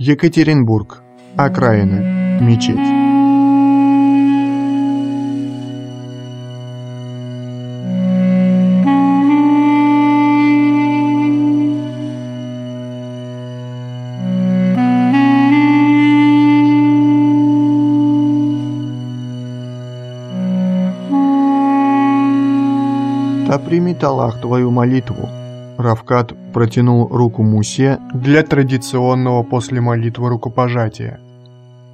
Екатеринбург. Окраина. Мечеть. Да примет Аллах твою молитву. Равкат протянул руку Мусе для традиционного после молитвы рукопожатия.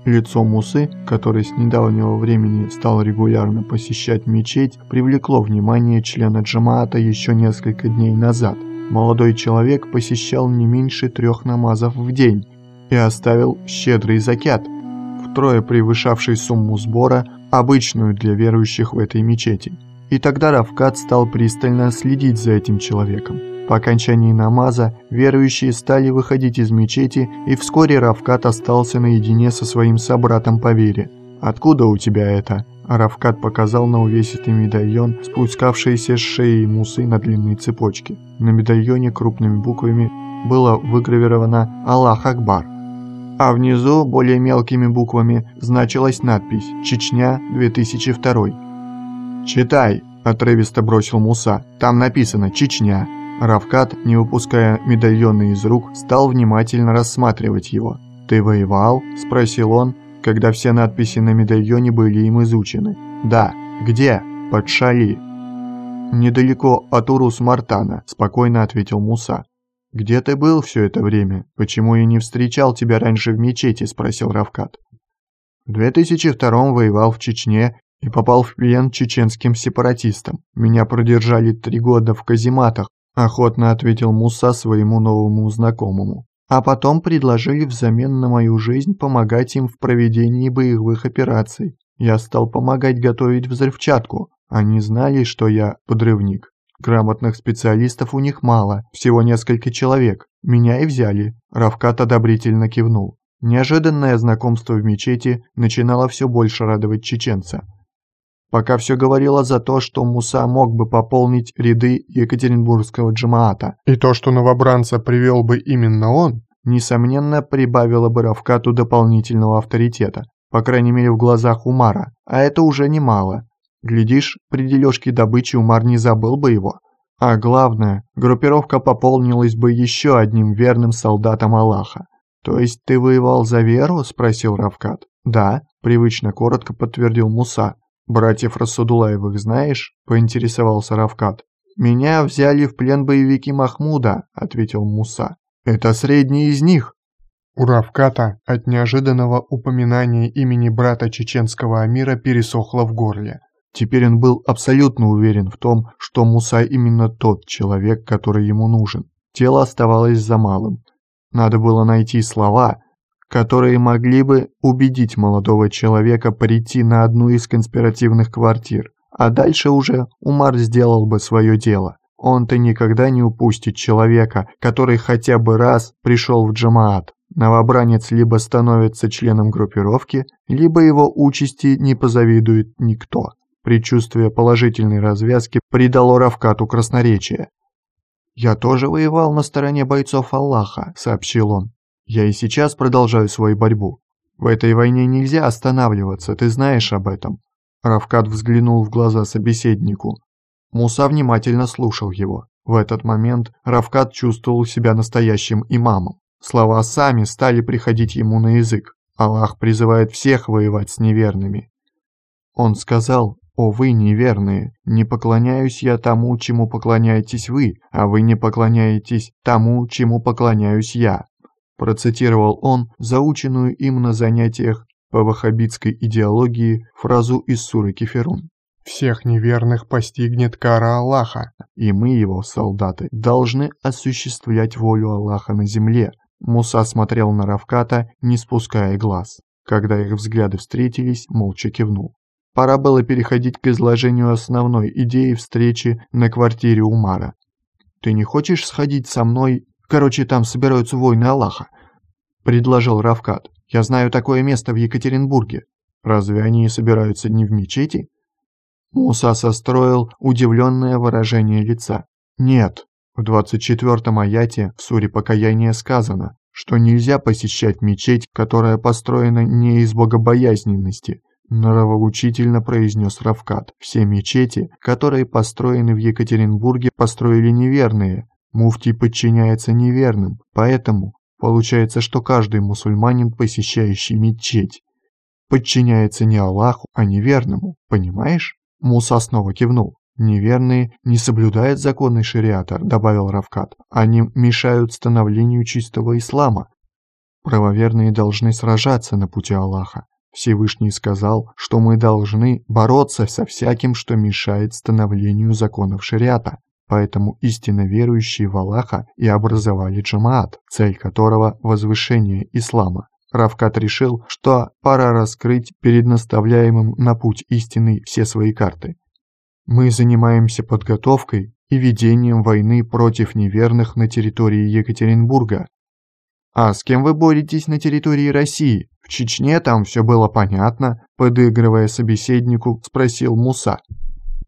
Лицо Мусы, который с недавнего времени стал регулярно посещать мечеть, привлекло внимание члена джамаата еще несколько дней назад. Молодой человек посещал не меньше трех намазов в день и оставил щедрый закят, втрое превышавший сумму сбора, обычную для верующих в этой мечети. И тогда Равкат стал пристально следить за этим человеком. По окончании намаза верующие стали выходить из мечети, и вскоре Равкат остался наедине со своим собратом по вере. «Откуда у тебя это?» Равкат показал на увесистый медальон, спускавшийся с шеи Мусы на длинной цепочке. На медальоне крупными буквами было выгравировано «Аллах Акбар», а внизу более мелкими буквами значилась надпись «Чечня 2002». «Читай!» – отрывисто бросил Муса. «Там написано «Чечня». Равкат, не выпуская медальона из рук, стал внимательно рассматривать его. «Ты воевал?» – спросил он, когда все надписи на медальоне были им изучены. «Да». «Где?» «Под Шали». «Недалеко от Урус-Мартана», – спокойно ответил Муса. «Где ты был все это время? Почему я не встречал тебя раньше в мечети?» – спросил Равкат. В 2002 воевал в Чечне и попал в плен чеченским сепаратистам. Меня продержали три года в казематах, охотно ответил Муса своему новому знакомому. А потом предложили взамен на мою жизнь помогать им в проведении боевых операций. Я стал помогать готовить взрывчатку. Они знали, что я подрывник. Грамотных специалистов у них мало, всего несколько человек. Меня и взяли. Равкат одобрительно кивнул. Неожиданное знакомство в мечети начинало все больше радовать чеченца пока все говорило за то, что Муса мог бы пополнить ряды Екатеринбургского джамаата. И то, что новобранца привел бы именно он, несомненно, прибавило бы Равкату дополнительного авторитета, по крайней мере в глазах Умара, а это уже немало. Глядишь, при дележке добычи Умар не забыл бы его. А главное, группировка пополнилась бы еще одним верным солдатом Аллаха. «То есть ты воевал за веру?» – спросил Равкат. «Да», – привычно коротко подтвердил Муса. «Братьев Рассудулаевых знаешь?» – поинтересовался Равкат. «Меня взяли в плен боевики Махмуда», – ответил Муса. «Это средний из них». У Равката от неожиданного упоминания имени брата чеченского амира пересохло в горле. Теперь он был абсолютно уверен в том, что Муса именно тот человек, который ему нужен. Тело оставалось за малым. Надо было найти слова, которые могли бы убедить молодого человека прийти на одну из конспиративных квартир. А дальше уже Умар сделал бы свое дело. Он-то никогда не упустит человека, который хотя бы раз пришел в джамаат. Новобранец либо становится членом группировки, либо его участи не позавидует никто. Предчувствие положительной развязки придало Равкату красноречие. «Я тоже воевал на стороне бойцов Аллаха», — сообщил он. Я и сейчас продолжаю свою борьбу. В этой войне нельзя останавливаться, ты знаешь об этом». Равкат взглянул в глаза собеседнику. Муса внимательно слушал его. В этот момент Равкат чувствовал себя настоящим имамом. Слова сами стали приходить ему на язык. Аллах призывает всех воевать с неверными. Он сказал, «О вы неверные, не поклоняюсь я тому, чему поклоняетесь вы, а вы не поклоняетесь тому, чему поклоняюсь я процитировал он заученную им на занятиях по ваххабитской идеологии фразу из суры Кеферун. «Всех неверных постигнет кара Аллаха, и мы, его солдаты, должны осуществлять волю Аллаха на земле». Муса смотрел на Равката, не спуская глаз. Когда их взгляды встретились, молча кивнул. Пора было переходить к изложению основной идеи встречи на квартире Умара. «Ты не хочешь сходить со мной Короче, там собираются воины Аллаха», — предложил Равкат. «Я знаю такое место в Екатеринбурге. Разве они собираются не в мечети?» Муса состроил удивленное выражение лица. «Нет, в 24-м аяте в суре покаяния сказано, что нельзя посещать мечеть, которая построена не из богобоязненности, Нравоучительно произнес Равкат. Все мечети, которые построены в Екатеринбурге, построили неверные. Муфтий подчиняется неверным, поэтому получается, что каждый мусульманин, посещающий мечеть, подчиняется не Аллаху, а неверному, понимаешь? Муса снова кивнул. «Неверные не соблюдают законы шариата», — добавил Равкат. «Они мешают становлению чистого ислама. Правоверные должны сражаться на пути Аллаха. Всевышний сказал, что мы должны бороться со всяким, что мешает становлению законов шариата. Поэтому истинно верующие в Аллаха и образовали джамаат, цель которого – возвышение ислама. Равкат решил, что пора раскрыть перед наставляемым на путь истины все свои карты. Мы занимаемся подготовкой и ведением войны против неверных на территории Екатеринбурга. А с кем вы боретесь на территории России? В Чечне там все было понятно, подыгрывая собеседнику, спросил Муса.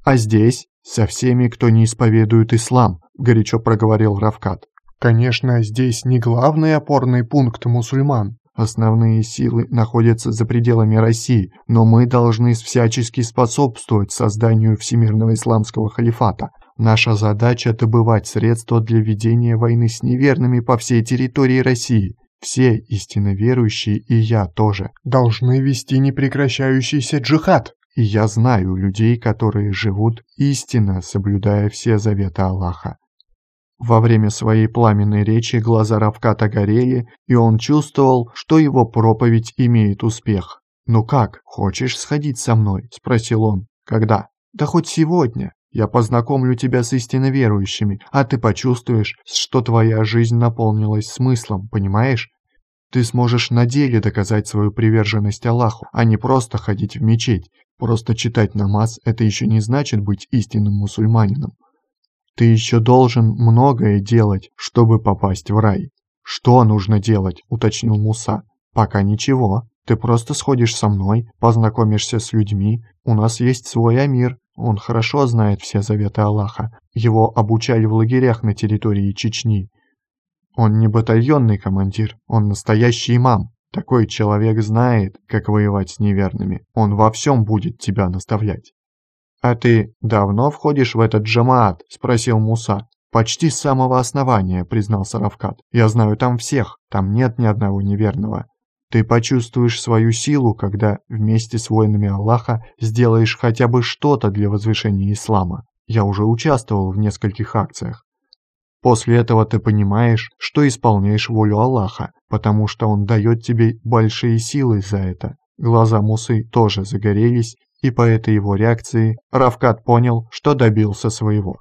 А здесь? Со всеми, кто не исповедует ислам, горячо проговорил Равкат. Конечно, здесь не главный опорный пункт мусульман. Основные силы находятся за пределами России, но мы должны всячески способствовать созданию Всемирного Исламского Халифата. Наша задача – добывать средства для ведения войны с неверными по всей территории России. Все истинно верующие, и я тоже, должны вести непрекращающийся джихад. И я знаю людей, которые живут истинно, соблюдая все заветы Аллаха. Во время своей пламенной речи глаза Равката горели, и он чувствовал, что его проповедь имеет успех. «Ну как, хочешь сходить со мной?» – спросил он. «Когда?» «Да хоть сегодня. Я познакомлю тебя с истинно верующими, а ты почувствуешь, что твоя жизнь наполнилась смыслом, понимаешь? Ты сможешь на деле доказать свою приверженность Аллаху, а не просто ходить в мечеть. Просто читать намаз – это еще не значит быть истинным мусульманином. Ты еще должен многое делать, чтобы попасть в рай. Что нужно делать, уточнил Муса. Пока ничего. Ты просто сходишь со мной, познакомишься с людьми. У нас есть свой амир. Он хорошо знает все заветы Аллаха. Его обучали в лагерях на территории Чечни. Он не батальонный командир, он настоящий имам. Такой человек знает, как воевать с неверными. Он во всем будет тебя наставлять. «А ты давно входишь в этот джамаат?» – спросил Муса. «Почти с самого основания», – признался Равкат. «Я знаю там всех, там нет ни одного неверного. Ты почувствуешь свою силу, когда вместе с воинами Аллаха сделаешь хотя бы что-то для возвышения ислама. Я уже участвовал в нескольких акциях. После этого ты понимаешь, что исполняешь волю Аллаха, потому что Он дает тебе большие силы за это. Глаза Мусы тоже загорелись, и по этой его реакции Равкат понял, что добился своего.